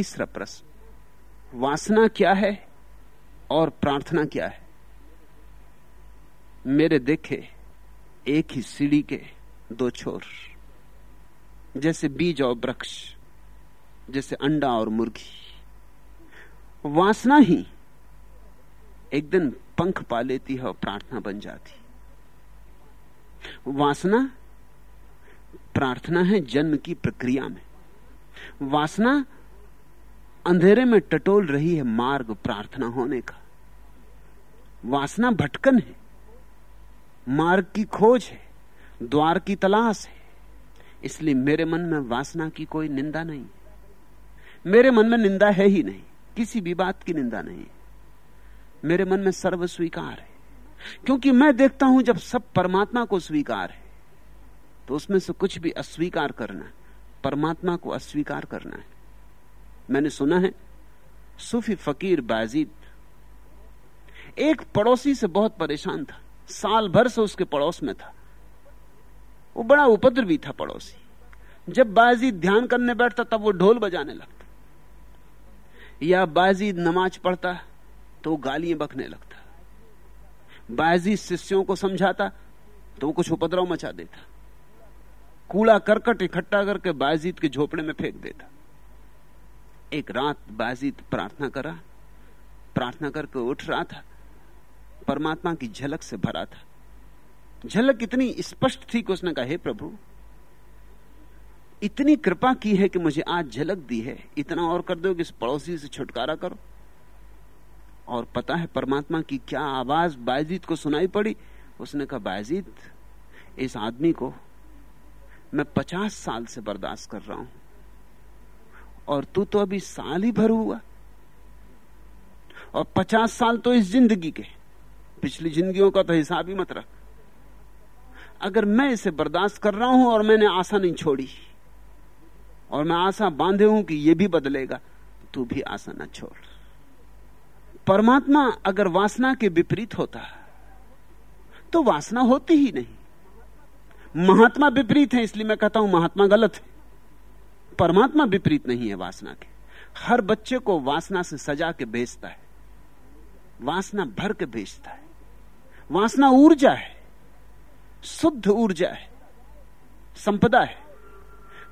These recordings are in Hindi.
तीसरा प्रश्न, वासना क्या है और प्रार्थना क्या है? मेरे देखे एक ही सीढ़ी के दो छोर, जैसे बीज और वृक्ष, जैसे अंडा और मुर्गी। वासना ही एक दिन पंख पा लेती है और प्रार्थना बन जाती। वासना प्रार्थना है जन्म की प्रक्रिया में। वासना अंधेरे में टटोल रही है मार्ग प्रार्थना होने का। वासना भटकन है, मार्ग की खोज है, द्वार की तलाश है। इसलिए मेरे मन में वासना की कोई निंदा नहीं। मेरे मन में निंदा है ही नहीं, किसी भी बात की निंदा नहीं। मेरे मन में सर्व स्वीकार है, क्योंकि मैं देखता हूँ जब सब परमात्मा को स्वीकार है तो उसमें से कुछ भी अस्वीकार करना है, परमात्मा को अस्वीकार करना है। मैंने सुना है, सूफी फकीर बाजीद एक पड़ोसी से बहुत परेशान था, साल भर से उसके पड़ोस में था। वो बड़ा उपद्रवी था पड़ोसी। जब बाजीद ध्यान करने बैठता, तब वो ढोल बजाने लगता। या बाजीद नमाज़ पढ़ता तो गालियाँ बकने लगता। बाजीद शिष्यों को समझाता तो वो कुछ उपद्रव मचा देता। कूड़ा करकट इकट्ठा करके बाजीद के झोपड़े में फेंक देता। एक रात बाजीद प्रार्थना करा। प्रार्थना करके उठ रहा था। परमात्मा की झलक से भरा था। झलक इतनी स्पष्ट थी कि उसने कहा, हे प्रभु, इतनी कृपा की है कि मुझे आज झलक दी है। इतना और कर दो कि इस पड़ोसी से छुटकारा करो। और पता है परमात्मा की क्या आवाज़ बायजीत को सुनाई पड़ी? उसने कहा बायजीत इस आदमी को मैं पचास साल से बर्दाश्त कर रहा हूँ। और तू तो अभी साल ही भर हुआ। और पचास साल तो इस ज़िंदगी के। पिछली जिंदगियों का तो हिसाब ही मत रख। अगर मैं इसे बर्दाश्त कर रहा हूँ और मैंने आशा नहीं छोड़ी, और मैं आशा बांधे हूँ कि यह भी बदलेगा, तू भी आशा ना छोड़। परमात्मा अगर वासना के विपरीत होता तो वासना होती ही नहीं। महात्मा विपरीत है, इसलिए मैं कहता हूँ महात्मा गलत है। परमात्मा विपरीत नहीं है वासना के। हर बच्चे को वासना से सजा के भेजता है। वासना भर के भेजता है। वासना ऊर्जा है। शुद्ध ऊर्जा है। संपदा है।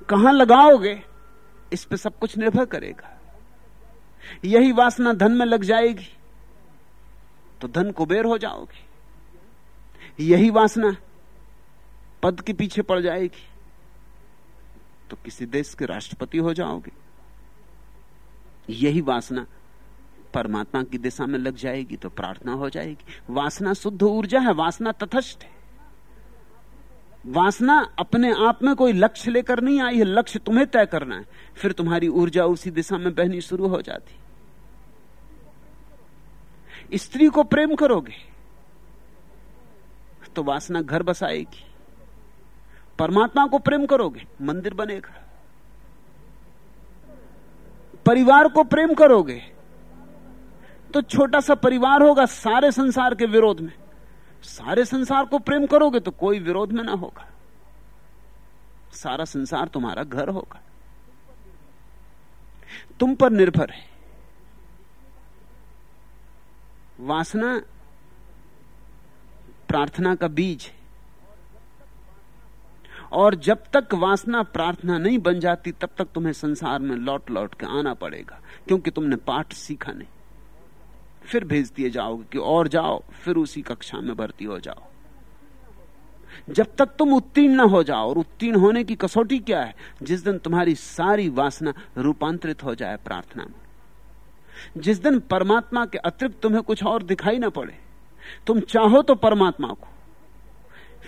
कहाँ लगाओगे, इस पे सब कुछ निर्भर करेगा। यही वासना धन में लग जाएगी तो धन कुबेर हो जाओगे। यही वासना पद के पीछे पड़ जाएगी। तो किसी देश के राष्ट्रपति हो जाओगे। यही वासना परमात्मा की दिशा में लग जाएगी तो प्रार्थना हो जाएगी। वासना शुद्ध ऊर्जा है, वासना तथस्थ है। वासना अपने आप में कोई लक्ष्य लेकर नहीं आई है, लक्ष्य तुम्हें तय करना है। फिर तुम्हारी ऊर्जा उसी दिशा में बहनी शुरू हो जाती। स्त्री को प्रेम करोगे तो वासना घर बसाएगी। परमात्मा को प्रेम करोगे, मंदिर बनेगा। परिवार को प्रेम करोगे तो छोटा सा परिवार होगा सारे संसार के विरोध में। सारे संसार को प्रेम करोगे तो कोई विरोध में ना होगा। सारा संसार तुम्हारा घर होगा। तुम पर निर्भर है। वासना, प्रार्थना का बीज है। और जब तक वासना प्रार्थना नहीं बन जाती, तब तक तुम्हें संसार में लौट लौट के आना पड़ेगा, क्योंकि तुमने पाठ सीखा नहीं। फिर भेज दिए जाओगे कि और जाओ, फिर उसी कक्षा में भर्ती हो जाओ। जब तक तुम उत्तीर्ण ना हो जाओ, और उत्तीर्ण होने की कसौटी क्या है? जिस दिन तुम्हारी सारी वासना रूपांतरित हो जाए प्रार्थना में। जिस दिन परमात्मा के अतिरिक्त तुम्हें कुछ और दिखाई ना पड़े, तुम चाहो तो परमात्मा को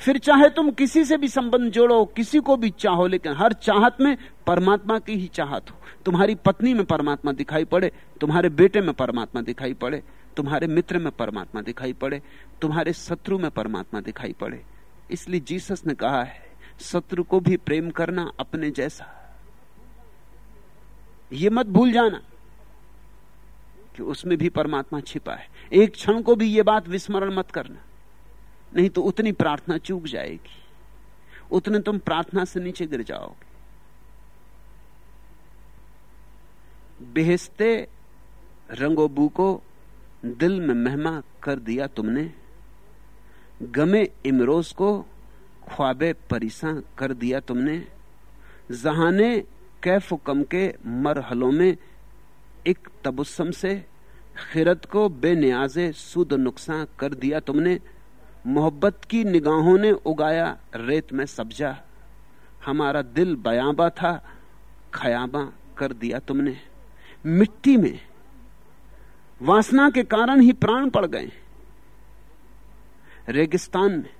फिर चाहे तुम किसी से भी संबंध जोड़ो, किसी को भी चाहो, लेकिन हर चाहत में परमात्मा की ही चाहत हो। तुम्हारी पत्नी में परमात्मा दिखाई पड़े, तुम्हारे बेटे में परमात्मा दिखाई पड़े, तुम्हारे मित्र में परमात्मा दिखाई पड़े, तुम्हारे शत्रु में परमात्मा दिखाई पड़े। इसलिए जीसस ने कहा है, शत्रु को भी प्रेम करना अपने जैसा। ये मत भूल जाना कि उसमें भी परमात्मा छिपा है। एक क्षण को भी ये बात विस्मरण मत करना। नहीं तो उतनी प्रार्थना चूक जाएगी। उतने तुम प्रार्थना से नीचे गिर जाओगे। बेहस्ते रंगोबू को दिल में महमा कर दिया तुमने। गमे इमरोज को ख्वाबे परिसा कर दिया तुमने। जहाने कैफ कम के मरहलों में एक तबुस्सम से, खिरत को बेनियाजे सुद नुकसान कर दिया तुमने। मोहब्बत की निगाहों ने उगाया रेत में सब्जा। हमारा दिल बयाबा था, खयाबा कर दिया तुमने। मिट्टी में वासना के कारण ही प्राण पड़ गए। रेगिस्तान में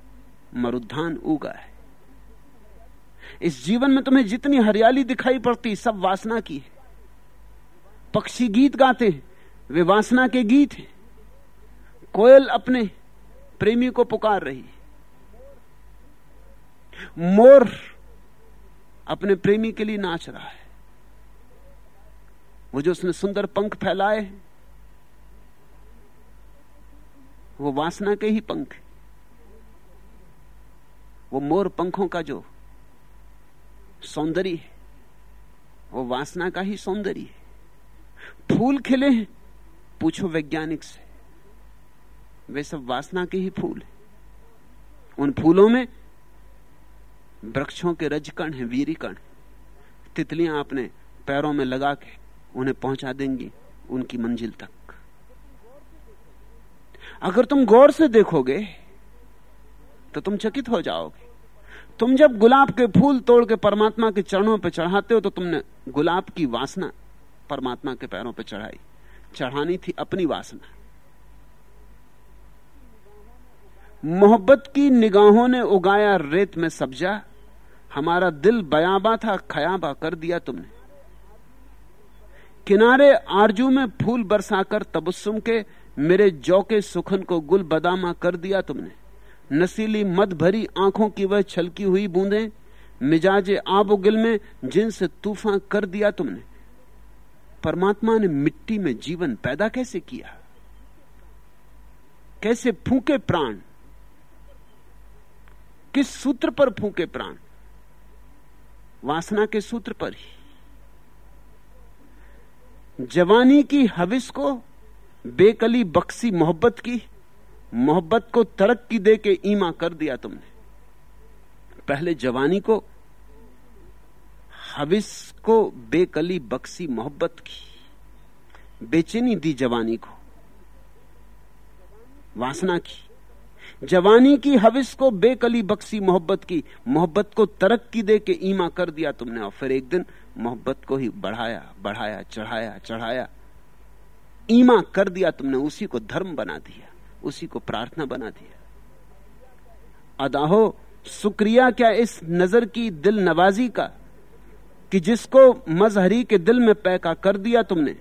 मरुद्धान उगा है। इस जीवन में तुम्हें जितनी हरियाली दिखाई पड़ती, सब वासना की है। पक्षी गीत गाते वे वासना के गीत हैं। कोयल अपने प्रेमी को पुकार रही मोर अपने प्रेमी के लिए नाच रहा है। वो जो उसने सुंदर पंख फैलाए वो वासना के ही पंख वो मोर पंखों का जो सौंदर्य है, वो वासना का ही सौंदर्य है। फूल खिले हैं, पूछो वैज्ञानिक से। वे सब वासना के ही फूल हैं। उन फूलों में वृक्षों के रजकण हैं, वीरीकण। तितलियाँ अपने पैरों में लगा के उन्हें पहुँचा देंगी उनकी मंजिल तक। अगर तुम गौर से देखोगे तो तुम चकित हो जाओगे। तुम जब गुलाब के फूल तोड़ के परमात्मा के चरणों पर चढ़ाते हो तो तुमने गुलाब की वासना परमात्मा के पैरों पर चढ़ाई। चढ़ानी थी अपनी वासना। मोहब्बत की निगाहों ने उगाया रेत में सब्जा। हमारा दिल बयाबा था, खयाबा कर दिया तुमने। किनारे आरज़ू में फूल बरसाकर तबस्सुम के, मेरे जौके सुखन को गुल बदामा कर दिया तुमने। नसीली मद भरी आँखों की वह छलकी हुई बूंदें, मिजाज आबो गिल में जिनसे तूफ़ान कर दिया तुमने। परमात्मा ने मिट्टी में जीवन पैदा कैसे किया? कैसे फूके प्राण? किस सूत्र पर फूके प्राण? वासना के सूत्र पर ही। जवानी की हविस को, बेकली बक्सी मोहब्बत की, मोहब्बत को तरक्की दे के ईमा कर दिया तुमने। पहले जवानी को, हविस को बेकली बक्सी मोहब्बत की। बेचैनी दी जवानी को, वासना की। जवानी की हविस को बेकली बक्सी मोहब्बत की, मोहब्बत को तरक्की दे के ईमा कर दिया तुमने और फिर एक दिन मोहब्बत को ही बढ़ाया बढ़ाया, चढ़ाया चढ़ाया। ईमा कर दिया तुमने, उसी को धर्म बना दिया, उसी को प्रार्थना बना दिया। अदाहो शुक्रिया क्या इस नज़र की दिल नवाजी का, कि जिसको मजहरी के दिल में पैका कर दिया तुमने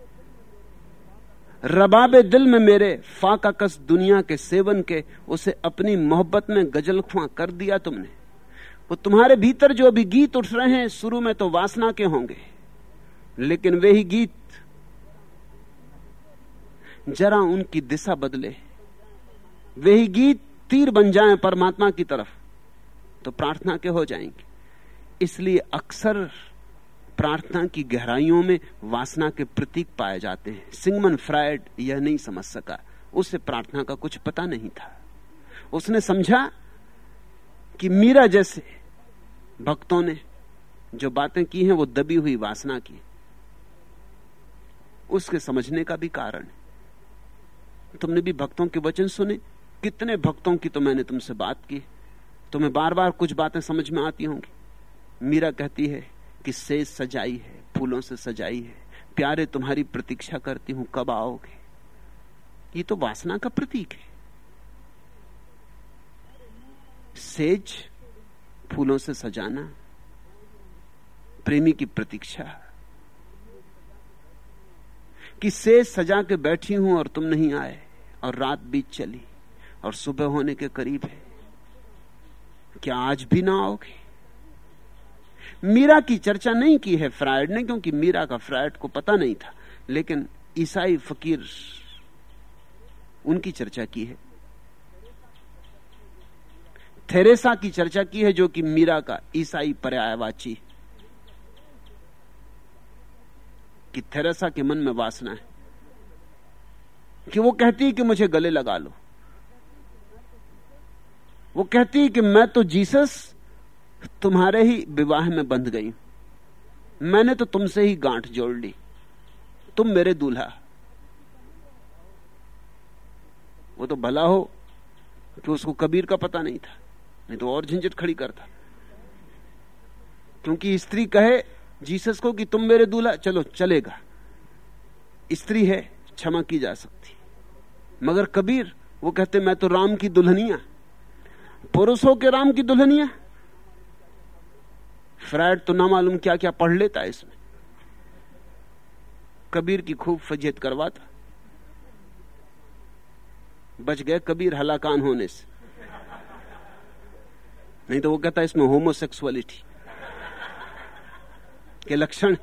रबाबे दिल में मेरे फाका कस दुनिया के सेवन के, उसे अपनी मोहब्बत में गज़ल खुआ कर दिया तुमने। वो तुम्हारे भीतर जो अभी गीत उठ रहे हैं, शुरू में तो वासना के होंगे। लेकिन वे ही गीत जरा उनकी दिशा बदले। वे ही गीत तीर बन जाएँ परमात्मा की तरफ़ तो प्रार्थना के हो जाएँगे। इसलिए अक्सर प्रार्थना की गहराइयों में वासना के प्रतीक पाए जाते हैं। सिंगमन फ्रायड यह नहीं समझ सका। उसे प्रार्थना का कुछ पता नहीं था। उसने समझा कि मीरा जैसे भक्तों ने जो बातें की हैं, वो दबी हुई वासना की। उसके समझने का भी कारण तुमने भी भक्तों के वचन सुने? कितने भक्तों की तो मैंने तुमसे बात की? तुम्हें बार बार कुछ बातें समझ में आती होंगी। मीरा कहती है कि सेज सजाई है? फूलों से सजाई है। प्यारे तुम्हारी प्रतीक्षा करती हूँ, कब आओगे? ये तो वासना का प्रतीक है। सेज, फूलों से सजाना, प्रेमी की प्रतीक्षा। कि सेज सजा के बैठी हूँ और तुम नहीं आए, और रात बीत चली, और सुबह होने के करीब है। क्या आज भी ना आओगे? मीरा की चर्चा नहीं की है फ्रायड ने, क्योंकि मीरा का फ्रायड को पता नहीं था। लेकिन ईसाई फकीर उनकी चर्चा की है। थेरेसा की चर्चा की है, जो कि मीरा का ईसाई पर्यायवाची कि थेरेसा के मन में वासना है। कि वो कहती है कि मुझे गले लगा लो। वो कहती है कि मैं तो जीसस तुम्हारे ही विवाह में बंध गई। मैंने तो तुमसे ही गांठ जोड़ ली। तुम मेरे दूल्हा। वो तो भला हो कि उसको कबीर का पता नहीं था, नहीं तो और झंझट खड़ी करता। क्योंकि स्त्री कहे जीसस को कि तुम मेरे दूल्हा, चलो, चलेगा। स्त्री है, क्षमा की जा सकती। मगर कबीर, वो कहते, मैं तो राम की दुल्हनिया। पुरुषों के राम की दुल्हनिया? फ्राइड तो ना मालूम क्या क्या पढ़ लेता है इसमें। कबीर की खूब फजीयत करवाता। बच गए कबीर हलाकान होने से। नहीं तो वो कहता इसमें होमोसेक्सुअलिटी के लक्षण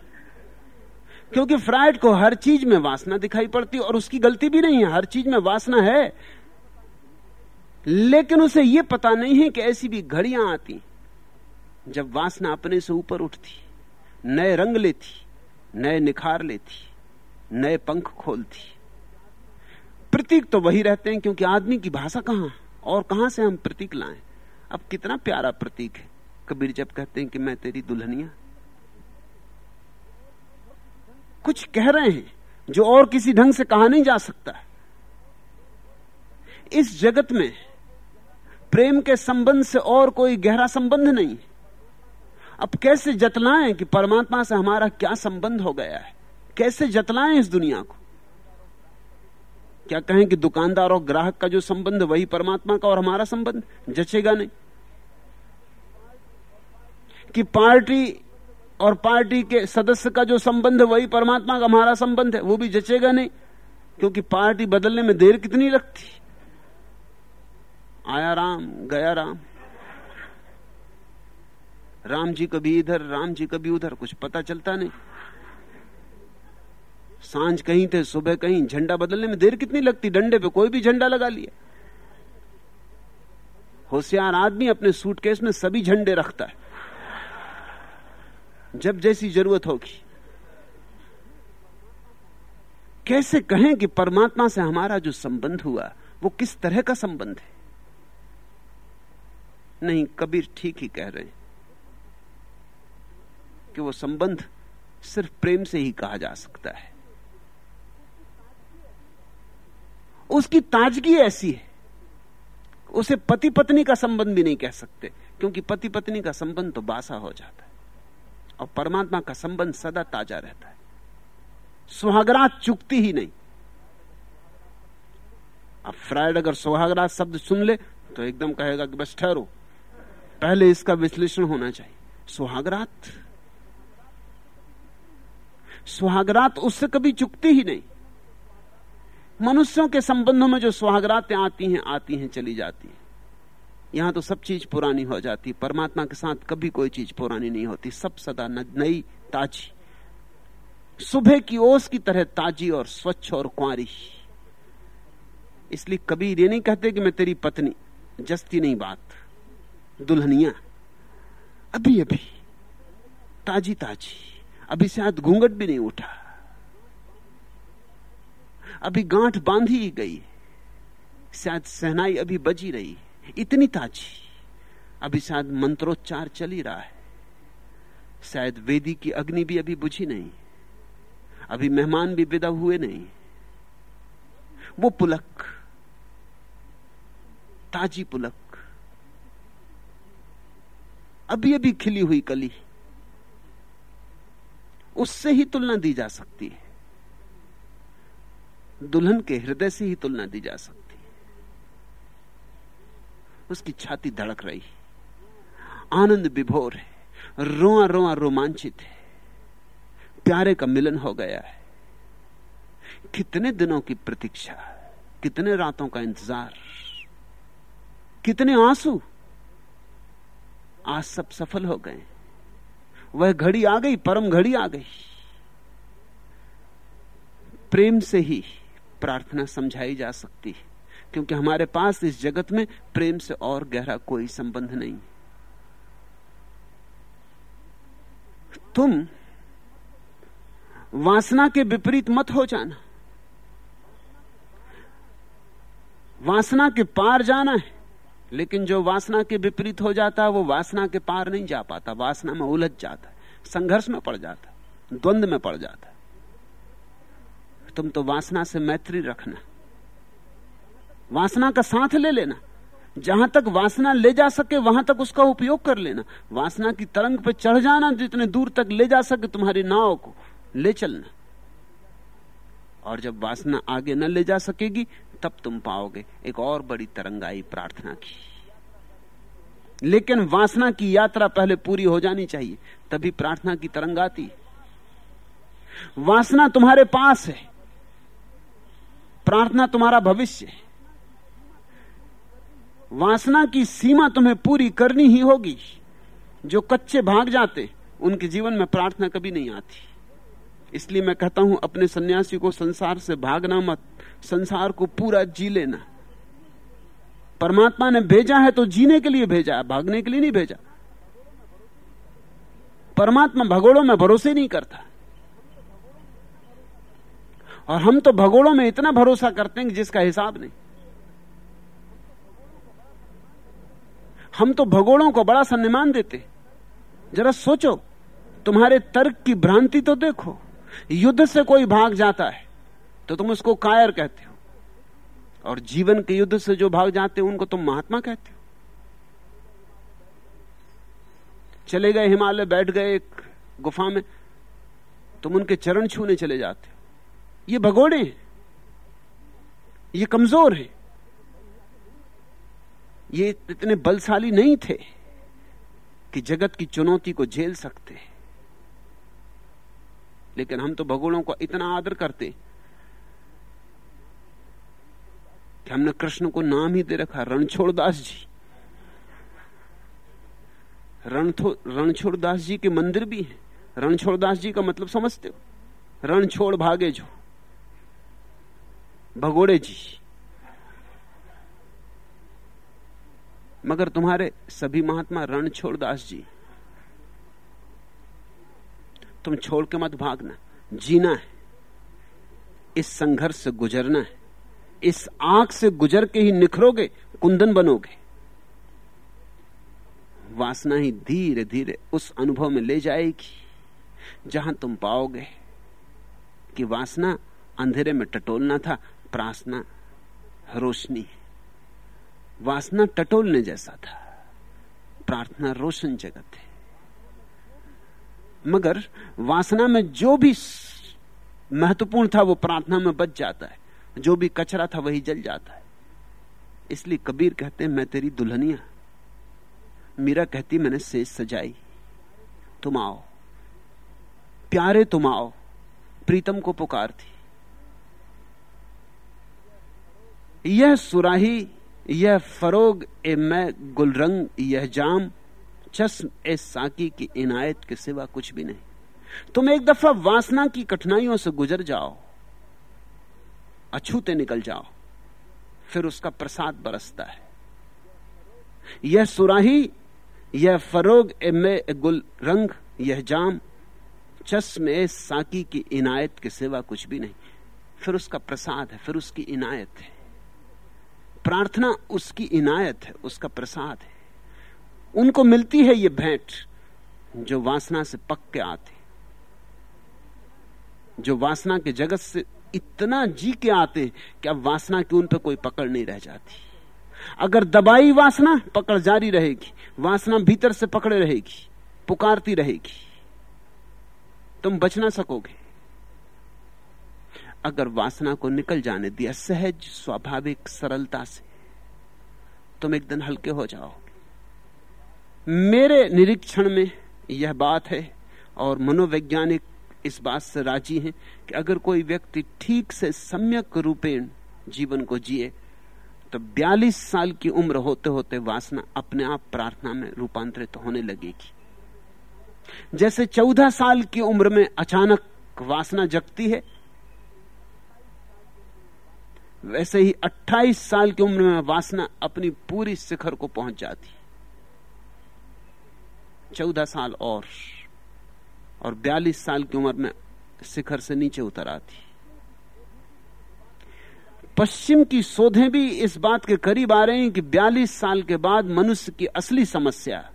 क्योंकि फ्राइड को हर चीज़ में वासना दिखाई पड़ती और उसकी गलती भी नहीं है, हर चीज़ में वासना है। लेकिन उसे यह पता नहीं है कि ऐसी भी घड़ियाँ आती। जब वासना अपने से ऊपर उठती, नए रंग लेती, नए निखार लेती, नए पंख खोलती। प्रतीक तो वही रहते हैं क्योंकि आदमी की भाषा कहाँ और कहाँ से हम प्रतीक लाएँ? अब कितना प्यारा प्रतीक है। कबीर जब कहते हैं कि मैं तेरी दुल्हनिया। कुछ कह रहे हैं जो और किसी ढंग से कहा नहीं जा सकता। इस जगत में प्रेम के संबंध से और कोई गहरा संबंध नहीं। अब कैसे जतलाएँ कि परमात्मा से हमारा क्या संबंध हो गया है? कैसे जतलाएँ इस दुनिया को? क्या कहें कि दुकानदार और ग्राहक का जो संबंध, वही परमात्मा का और हमारा संबंध? जचेगा नहीं। कि पार्टी और पार्टी के सदस्य का जो संबंध है वही परमात्मा का हमारा संबंध है, वो भी जचेगा नहीं। क्योंकि पार्टी बदलने में देर कितनी लगती? आया राम, गया राम। राम जी कभी इधर, राम जी कभी उधर, कुछ पता चलता नहीं। साँझ कहीं थे, सुबह कहीं, झंडा बदलने में देर कितनी लगती, डंडे पे कोई भी झंडा लगा लिया। होशियार आदमी अपने सूटकेस में सभी झंडे रखता है। जब जैसी ज़रूरत होगी। कैसे कहें कि परमात्मा से हमारा जो संबंध हुआ, वो किस तरह का संबंध है? नहीं, कबीर ठीक ही कह रहे हैं। कि वो संबंध सिर्फ़ प्रेम से ही कहा जा सकता है। उसकी ताजगी ऐसी है। उसे पति पत्नी का संबंध भी नहीं कह सकते, क्योंकि पति पत्नी का संबंध तो बासा हो जाता है, और परमात्मा का संबंध सदा ताज़ा रहता है। सुहागरात चुकती ही नहीं। अब फ्राइड अगर सुहागरात शब्द सुन ले तो एकदम कहेगा कि बस ठहरो। पहले इसका विश्लेषण होना चाहिए। सुहागरात सुहागरात उससे कभी चुकती ही नहीं। मनुष्यों के संबंधों में जो सुहागरातें आती हैं आती हैं, चली जाती हैं। यहाँ तो सब चीज़ पुरानी हो जाती, परमात्मा के साथ कभी कोई चीज़ पुरानी नहीं होती, सब सदा नई, ताजी। सुबह की ओस की तरह ताजी और स्वच्छ और कुआरी इसलिए कभी ये नहीं कहते कि मैं तेरी पत्नी, जस्ती नहीं बात, दुल्हनिया। अभी अभी, ताजी ताजी। अभी शायद घूंघट भी नहीं उठा। अभी गांठ बांधी ही गई। शायद सहनाई अभी बजी रही। इतनी ताजी। अभी शायद मंत्रोच्चार चल ही रहा है। शायद वेदी की अग्नि भी अभी बुझी नहीं। अभी मेहमान भी विदा हुए नहीं। वो पुलक, ताजी पुलक। अभी अभी खिली हुई कली। उससे ही तुलना दी जा सकती है। दुल्हन के हृदय से ही तुलना दी जा सकती है। उसकी छाती धड़क रही आनंद विभोर है। रोआ रोआ रोमांचित है। प्यारे का मिलन हो गया है। कितने दिनों की प्रतीक्षा, कितने रातों का इंतज़ार, कितने आँसू। आज सब सफल हो गए वह घड़ी आ गई, परम घड़ी आ गई। प्रेम से ही प्रार्थना समझाई जा सकती है, क्योंकि हमारे पास इस जगत में प्रेम से और गहरा कोई संबंध नहीं। तुम वासना के विपरीत मत हो जाना। वासना के पार जाना है। लेकिन जो वासना के विपरीत हो जाता है वो वासना के पार नहीं जा पाता। वासना में उलझ जाता है, संघर्ष में पड़ जाता है, द्वंद में पड़ जाता है। तुम तो वासना से मैत्री रखना, वासना का साथ ले लेना। जहाँ तक वासना ले जा सके, वहाँ तक उसका उपयोग कर लेना। वासना की तरंग पर चढ़ जाना, जितने दूर तक ले जा सके, तुम्हारी नाव को ले चलना। और जब वासना आगे न ले जा सकेगी तब तुम पाओगे। एक और बड़ी तरंग आई प्रार्थना की। लेकिन वासना की यात्रा पहले पूरी हो जानी चाहिए, तभी प्रार्थना की तरंग आती। वासना तुम्हारे पास है। प्रार्थना तुम्हारा भविष्य है। वासना की सीमा तुम्हें पूरी करनी ही होगी। जो कच्चे भाग जाते, उनके जीवन में प्रार्थना कभी नहीं आती। इसलिए मैं कहता हूँ, अपने सन्यासी को संसार से भागना मत, संसार को पूरा जी लेना। परमात्मा ने भेजा है तो जीने के लिए भेजा है, भागने के लिए नहीं भेजा। परमात्मा भगोड़ों में भरोसे नहीं करता। और हम तो भगोड़ों में इतना भरोसा करते हैं जिसका हिसाब नहीं। हम तो भगोड़ों को बड़ा सम्मान देते। जरा सोचो, तुम्हारे तर्क की भ्रांति तो देखो। युद्ध से कोई भाग जाता है तो तुम उसको कायर कहते हो। और जीवन के युद्ध से जो भाग जाते हो, उनको तुम महात्मा कहते हो। चले गए हिमालय, बैठ गए एक गुफा में, तुम उनके चरण छूने चले जाते हो। ये भगोड़े हैं। ये कमज़ोर हैं। ये इतने बलशाली नहीं थे कि जगत की चुनौती को झेल सकते लेकिन हम तो भगोड़ों को इतना आदर करते कि हमने कृष्ण को नाम ही दे रखा, रणछोड़ दास जी। रणछोड़ दास जी के मंदिर भी हैं। रणछोड़ दास जी का मतलब समझते हो? रणछोड़ भागे जो। भगोड़े जी। मगर तुम्हारे सभी महात्मा रणछोड़ दास जी तुम छोड़ के मत भागना। जीना है। इस संघर्ष से गुजरना है। इस आँख से गुजर के ही निखरोगे, कुंदन बनोगे। वासना ही धीरे धीरे उस अनुभव में ले जाएगी, जहाँ तुम पाओगे कि वासना अंधेरे में टटोलना था, प्रार्थना रोशनी। वासना टटोलने जैसा था, प्रार्थना रोशन जगत है। मगर वासना में जो भी महत्वपूर्ण था वो प्रार्थना में बच जाता है। जो भी कचरा था वही जल जाता है। इसलिए कबीर कहते हैं, मैं तेरी दुल्हनिया। मीरा कहती, मैंने सेज सजाई। तुम आओ। प्यारे तुम आओ। प्रीतम को पुकार थी। यह सुराही, यह फरोग, ए मैं गुलरंग, यह जाम चश्म ए साकी की इनायत के सिवा कुछ भी नहीं। तुम एक दफ़ा वासना की कठिनाइयों से गुजर जाओ, अछूते निकल जाओ, फिर उसका प्रसाद बरसता है। यह सुराही, यह फरोग ए मे गुल रंग, यह जाम चश्म ए साकी की इनायत के सिवा कुछ भी नहीं। फिर उसका प्रसाद है, फिर उसकी इनायत है। प्रार्थना उसकी इनायत है, उसका प्रसाद है। उनको मिलती है ये भेंट जो वासना से पक के आते जो वासना के जगत से इतना जी के आते कि अब वासना की उन पर कोई पकड़ नहीं रह जाती। अगर दबाई वासना पकड़ जारी रहेगी, वासना भीतर से पकड़े रहेगी, पुकारती रहेगी, तुम बच ना सकोगे। अगर वासना को निकल जाने दिया सहज, स्वाभाविक, सरलता से, तुम एक दिन हल्के हो जाओगे मेरे निरीक्षण में यह बात है और मनोवैज्ञानिक इस बात से राज़ी हैं कि अगर कोई व्यक्ति ठीक से सम्यक रूपेण जीवन को जिए तो 42 साल की उम्र होते होते वासना अपने आप प्रार्थना में रूपांतरित होने लगेगी। जैसे 14 साल की उम्र में अचानक वासना जगती है, वैसे ही 28 साल की उम्र में वासना अपनी पूरी शिखर को पहुँच जाती चौदह साल और और 42 साल की उम्र में शिखर से नीचे उतर आती। पश्चिम की शोधें भी इस बात के करीब आ रहे हैं कि 42 साल के बाद मनुष्य की असली समस्या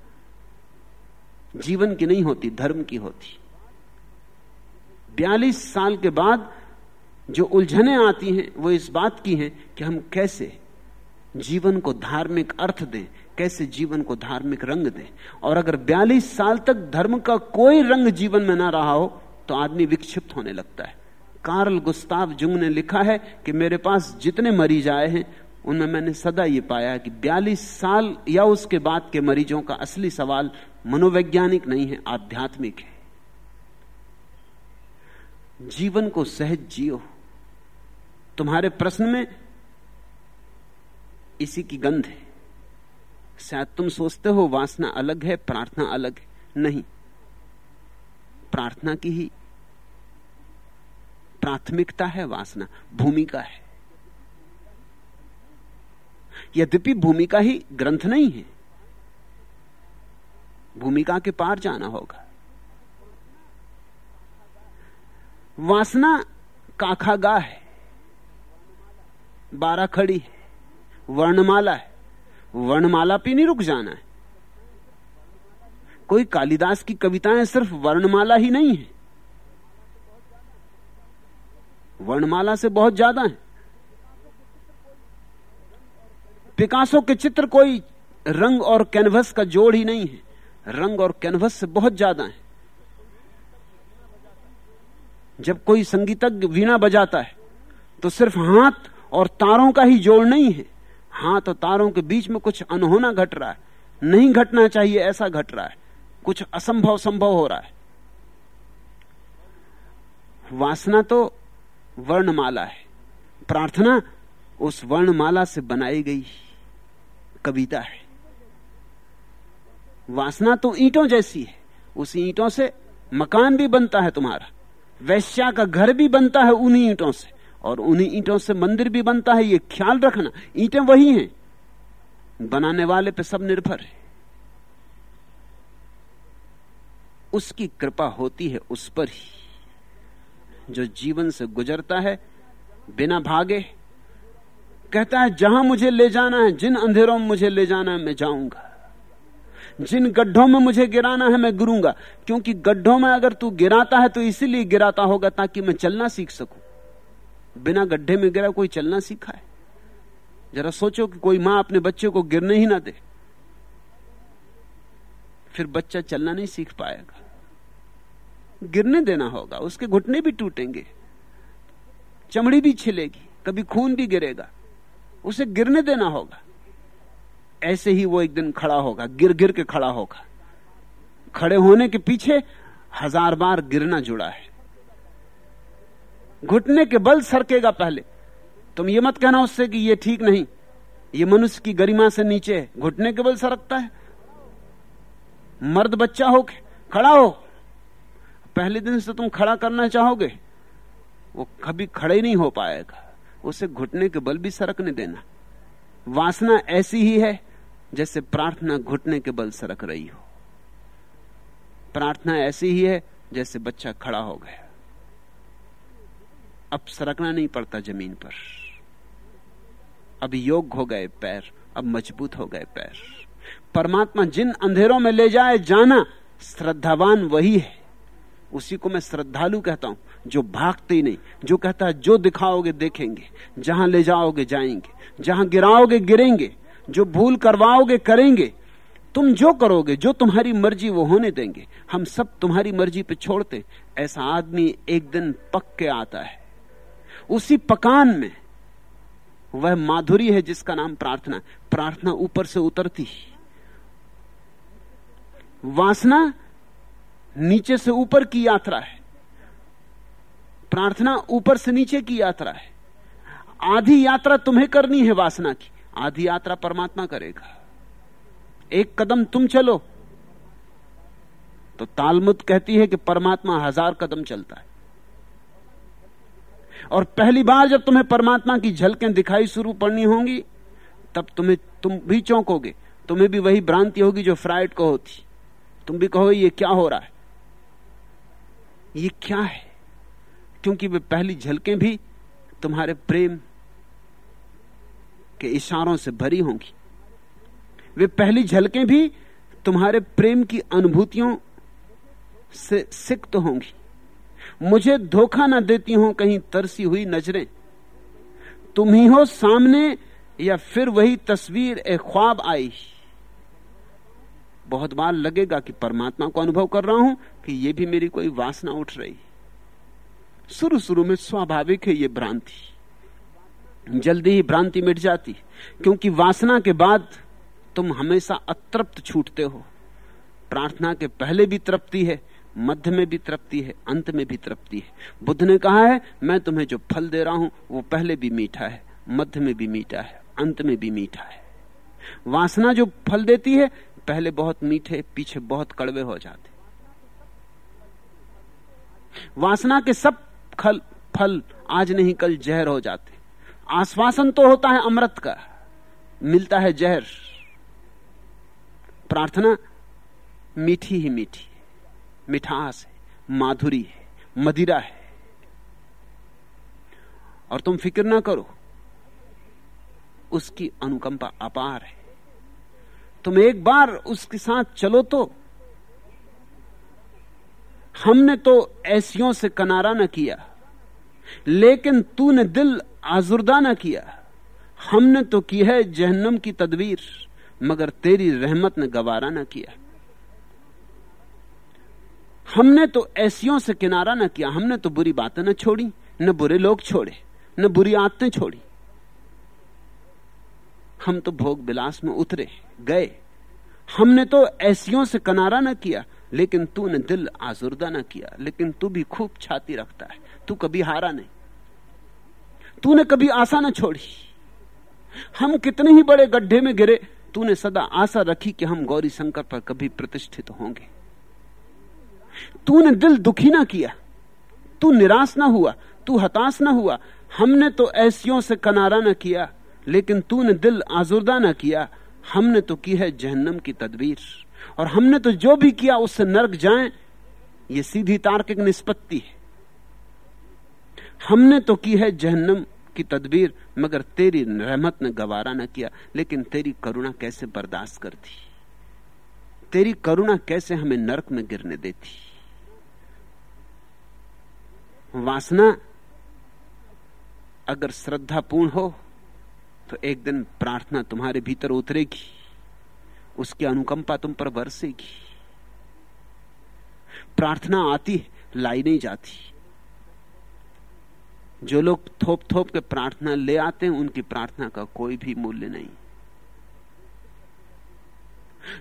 जीवन की नहीं होती, धर्म की होती। 42 साल के बाद जो उलझने आती हैं, वो इस बात की हैं कि हम कैसे जीवन को धार्मिक अर्थ दें कैसे जीवन को धार्मिक रंग दें? और अगर 42 साल तक धर्म का कोई रंग जीवन में ना रहा हो तो आदमी विक्षिप्त होने लगता है। कार्ल गुस्ताव जुंग ने लिखा है कि मेरे पास जितने मरीज़ आए हैं, उनमें मैंने सदा ये पाया कि 42 साल या उसके बाद के मरीजों का असली सवाल मनोवैज्ञानिक नहीं है, आध्यात्मिक है। जीवन को सहज जियो। तुम्हारे प्रश्न में इसी की गंध है। शायद तुम सोचते हो वासना अलग है, प्रार्थना अलग है। नहीं। प्रार्थना की ही प्राथमिकता है वासना, भूमिका है। यद्यपि भूमिका ही ग्रंथ नहीं है, भूमिका के पार जाना होगा। वासना काखागा है बारा खड़ी है, वर्णमाला है। वर्णमाला पे नहीं रुक जाना है। कोई कालिदास की कविताएँ सिर्फ़ वर्णमाला ही नहीं है। वर्णमाला से बहुत ज़्यादा है। पिकासो के चित्र कोई रंग और कैनवस का जोड़ ही नहीं है। रंग और कैनवस से बहुत ज़्यादा है। जब कोई संगीतज्ञ वीणा बजाता है तो सिर्फ़ हाथ और तारों का ही जोड़ नहीं है। हाथ तारों के बीच में कुछ अनहोना घट रहा है। नहीं घटना चाहिए, ऐसा घट रहा है। कुछ असंभव संभव हो रहा है। वासना तो वर्णमाला है। प्रार्थना उस वर्णमाला से बनाई गई कविता है। वासना तो ईंटों जैसी है। उस ईंटों से मकान भी बनता है तुम्हारा। वैश्या का घर भी बनता है उन्हीं ईंटों से। और उन्हीं ईंटों से मंदिर भी बनता है, ये ख्याल रखना। ईंटें वही हैं। बनाने वाले पे सब निर्भर है। उसकी कृपा होती है उस पर ही। जो जीवन से गुजरता है, बिना भागे, कहता है, जहाँ मुझे ले जाना है, जिन अंधेरों में मुझे ले जाना है, मैं जाऊँगा। जिन गड्ढों में मुझे गिराना है, मैं गिरूँगा। क्योंकि गड्ढों में अगर तू गिराता है तो इसीलिए गिराता होगा ताकि मैं चलना सीख सकूँ। बिना गड्ढे में गिरा कोई चलना सीखा है? जरा सोचो कि कोई माँ अपने बच्चे को गिरने ही ना दे। फिर बच्चा चलना नहीं सीख पाएगा। गिरने देना होगा, उसके घुटने भी टूटेंगे। चमड़ी भी छिलेगी, कभी खून भी गिरेगा। उसे गिरने देना होगा। ऐसे ही वो एक दिन खड़ा होगा गिर गिर के खड़ा होगा। खड़े होने के पीछे हज़ार बार गिरना जुड़ा है। घुटने के बल सरकेगा पहले। तुम ये मत कहना उससे कि ये ठीक नहीं। ये मनुष्य की गरिमा से नीचे है। घुटने के बल सरकता है। मर्द बच्चा हो के खड़ा हो। पहले दिन से तुम खड़ा करना चाहोगे, वो कभी खड़े नहीं हो पाएगा। उसे घुटने के बल भी सरकने देना। वासना ऐसी ही है जैसे प्रार्थना घुटने के बल सरक रही हो। प्रार्थना ऐसी ही है जैसे बच्चा खड़ा हो गया। अब सरकना नहीं पड़ता ज़मीन पर। अब योग हो गए पैर, अब मज़बूत हो गए पैर। परमात्मा जिन अंधेरों में ले जाए जाना, श्रद्धावान वही है। उसी को मैं श्रद्धालु कहता हूँ, जो भागते ही नहीं, जो कहता है, जो दिखाओगे देखेंगे, जहाँ ले जाओगे जाएँगे, जहाँ गिराओगे गिरेंगे, जो भूल करवाओगे करेंगे, तुम जो करोगे, जो तुम्हारी मर्ज़ी वो होने देंगे। हम सब तुम्हारी मर्ज़ी पे छोड़ते ऐसा आदमी एक दिन पक के आता है। उसी पकान में वह माधुरी है जिसका नाम प्रार्थना प्रार्थना ऊपर से उतरती है। वासना नीचे से ऊपर की यात्रा है। प्रार्थना ऊपर से नीचे की यात्रा है। आधी यात्रा तुम्हें करनी है वासना की। आधी यात्रा परमात्मा करेगा। एक कदम तुम चलो। तो तालमुद कहती है कि परमात्मा हज़ार कदम चलता है। और पहली बार जब तुम्हें परमात्मा की झलकें दिखाई शुरू पड़नी होंगी, तब तुम्हें, तुम भी चौंकोगे। तुम्हें भी वही भ्रांति होगी जो फ्राइड को होती। तुम भी कहो ये क्या हो रहा है? ये क्या है? क्योंकि वे पहली झलकें भी तुम्हारे प्रेम के इशारों से भरी होंगी। वे पहली झलकें भी तुम्हारे प्रेम की अनुभूतियों से सिक्त होंगी। मुझे धोखा ना देती हो कहीं तरसी हुई नज़रें। तुम ही हो सामने या फिर वही तस्वीर एक ख्वाब आई बहुत बार लगेगा कि परमात्मा को अनुभव कर रहा हूँ कि यह भी मेरी कोई वासना उठ रही। शुरू शुरू में स्वाभाविक है यह भ्रांति। जल्दी ही भ्रांति मिट जाती, क्योंकि वासना के बाद तुम हमेशा अतृप्त छूटते हो। प्रार्थना के पहले भी तृप्ति है मध्य में भी तृप्ति है, अंत में भी तृप्ति है। बुद्ध ने कहा है, मैं तुम्हें जो फल दे रहा हूँ, वो पहले भी मीठा है, मध्य में भी मीठा है, अंत में भी मीठा है। वासना जो फल देती है, पहले बहुत मीठे, पीछे बहुत कड़वे हो जाते। वासना के सब खल, फल आज नहीं, कल जहर हो जाते। आश्वासन तो होता है अमृत का, मिलता है जहर। प्रार्थना, मीठी ही मीठी। मिठास है, माधुरी है, मदिरा है। और तुम फ़िक्र ना करो, उसकी अनुकंपा अपार है। तुम एक बार उसके साथ चलो तो हमने तो ऐसियों से कनारा ना किया, लेकिन तूने दिल आजुर्दा ना किया। हमने तो की है जहन्नम की तदवीर मगर तेरी रहमत ने गवारा ना किया। हमने तो ऐसियों से किनारा ना किया, हमने तो बुरी बातें न छोड़ी, न बुरे लोग छोड़े, न बुरी आदतें छोड़ी। हम तो भोग विलास में उतरे, गए। हमने तो ऐसियों से किनारा न किया, लेकिन तू ने दिल आजुर्दा ना किया, लेकिन तू भी खूब छाती रखता है, तू कभी हारा नहीं। तूने कभी आशा ना छोड़ी। हम कितने ही बड़े गड्ढे में गिरे, तूने सदा आशा रखी कि हम गौरी शंकर पर कभी प्रतिष्ठित होंगे। तूने दिल दुखी ना किया। तू निराश ना हुआ, तू हताश ना हुआ। हमने तो ऐसियों से कनारा ना किया, लेकिन तूने दिल आजुर्दा ना किया। हमने तो की है जहन्नम की तदबीर। और हमने तो जो भी किया, उससे नरक जाए, ये सीधी तार्किक निष्पत्ति है। हमने तो की है जहन्नम की तदबीर, मगर तेरी रहमत ने गवारा ना किया, लेकिन तेरी करुणा कैसे बर्दाश्त करती? तेरी करुणा कैसे हमें नरक में गिरने देती? वासना अगर श्रद्धापूर्ण हो तो एक दिन प्रार्थना तुम्हारे भीतर उतरेगी। उसकी अनुकंपा तुम पर बरसेगी। प्रार्थना आती है लाई नहीं जाती। जो लोग थोप थोप के प्रार्थना ले आते हैं, उनकी प्रार्थना का कोई भी मूल्य नहीं।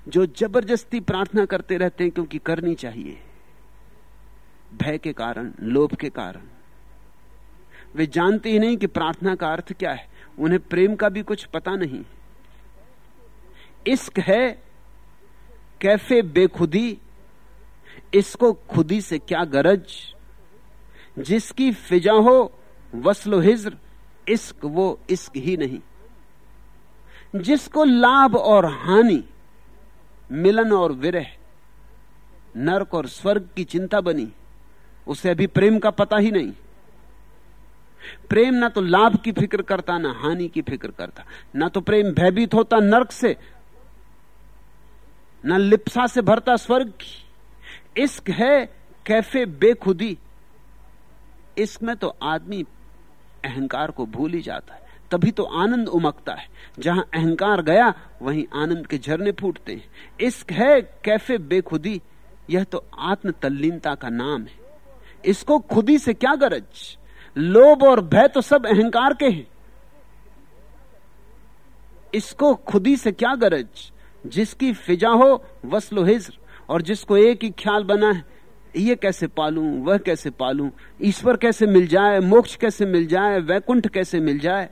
जो ज़बरदस्ती प्रार्थना करते रहते हैं, क्योंकि करनी चाहिए। भय के कारण, लोभ के कारण। वे जानते ही नहीं कि प्रार्थना का अर्थ क्या है। उन्हें प्रेम का भी कुछ पता नहीं। इश्क है कैफ़े बेखुदी। इसको खुदी से क्या गरज? जिसकी फिजा हो, वसलो हिज्र। इश्क वो इश्क ही नहीं। जिसको लाभ और हानि, मिलन और विरह, नरक और स्वर्ग की चिंता बनी। उसे अभी प्रेम का पता ही नहीं। प्रेम ना तो लाभ की फ़िक्र करता, ना हानि की फ़िक्र करता। ना तो प्रेम भयभीत होता नरक से, ना लिप्सा से भरता स्वर्ग की। इश्क है कैफ़े बेखुदी। इसमें तो आदमी अहंकार को भूल ही जाता है। तभी तो आनंद उमकता है। जहाँ अहंकार गया, वहीं आनंद के झरने फूटते हैं। इश्क है कैफ़े बेखुदी। यह तो आत्म तल्लीनता का नाम है। इसको खुदी से क्या गरज? लोभ और भय तो सब अहंकार के हैं। इसको खुदी से क्या गरज? जिसकी फिजा हो, वसलो हिज्र। और जिसको एक ही ख्याल बना है, ये कैसे पालू, वह कैसे पालूं? ईश्वर कैसे मिल जाए, मोक्ष कैसे मिल जाए, वैकुंठ कैसे मिल जाए?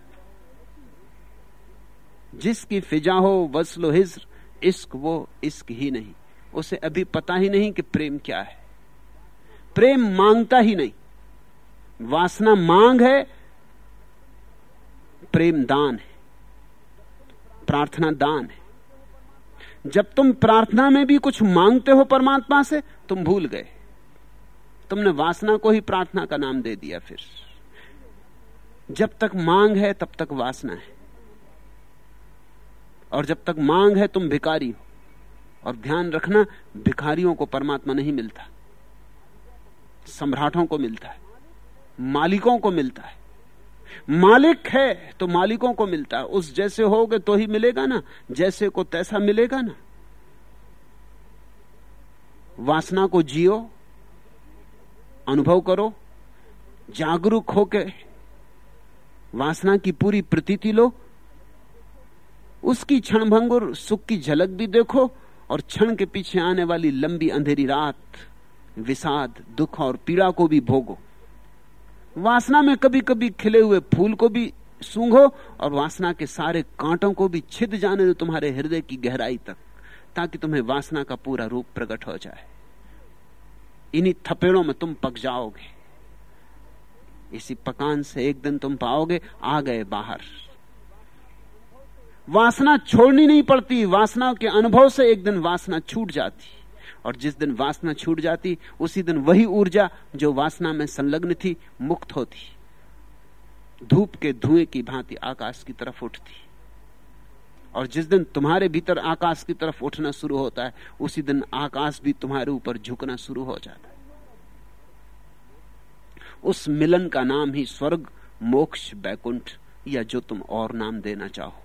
जिसकी फिजा हो, वसलो हिज्र, इश्क वो इश्क ही नहीं। उसे अभी पता ही नहीं कि प्रेम क्या है। प्रेम माँगता ही नहीं। वासना मांग है, प्रेम दान है, प्रार्थना दान है। जब तुम प्रार्थना में भी कुछ मांगते हो परमात्मा से, तुम भूल गए। तुमने वासना को ही प्रार्थना का नाम दे दिया फिर। जब तक मांग है, तब तक वासना है। और जब तक मांग है, तुम भिकारी हो। और ध्यान रखना, भिखारियों को परमात्मा नहीं मिलता। सम्राटों को मिलता है, मालिकों को मिलता है। मालिक है तो मालिकों को मिलता है। उस जैसे होगे तो ही मिलेगा ना, जैसे को तैसा मिलेगा ना। वासना को जियो, अनुभव करो, जागरूक होके वासना की पूरी प्रतीति लो। उसकी क्षणभंगुर, सुख की झलक भी देखो और क्षण के पीछे आने वाली लंबी अंधेरी रात विषाद, दुख और पीड़ा को भी भोगो। वासना में कभी कभी खिले हुए फूल को भी सूंघो और वासना के सारे कांटों को भी छिद जाने दो तुम्हारे हृदय की गहराई तक, ताकि तुम्हें वासना का पूरा रूप प्रकट हो जाए। इन्हीं थपेड़ों में तुम पक जाओगे। इसी पकान से एक दिन तुम पाओगे, आ गए बाहर। वासना छोड़नी नहीं पड़ती, वासना के अनुभव से एक दिन वासना छूट जाती। और जिस दिन वासना छूट जाती, उसी दिन वही ऊर्जा जो वासना में संलग्न थी, मुक्त होती। धूप के धुएँ की भांति आकाश की तरफ़ उठती। और जिस दिन तुम्हारे भीतर आकाश की तरफ़ उठना शुरू होता है, उसी दिन आकाश भी तुम्हारे ऊपर झुकना शुरू हो जाता है। उस मिलन का नाम ही स्वर्ग, मोक्ष बैकुंठ या जो तुम और नाम देना चाहो।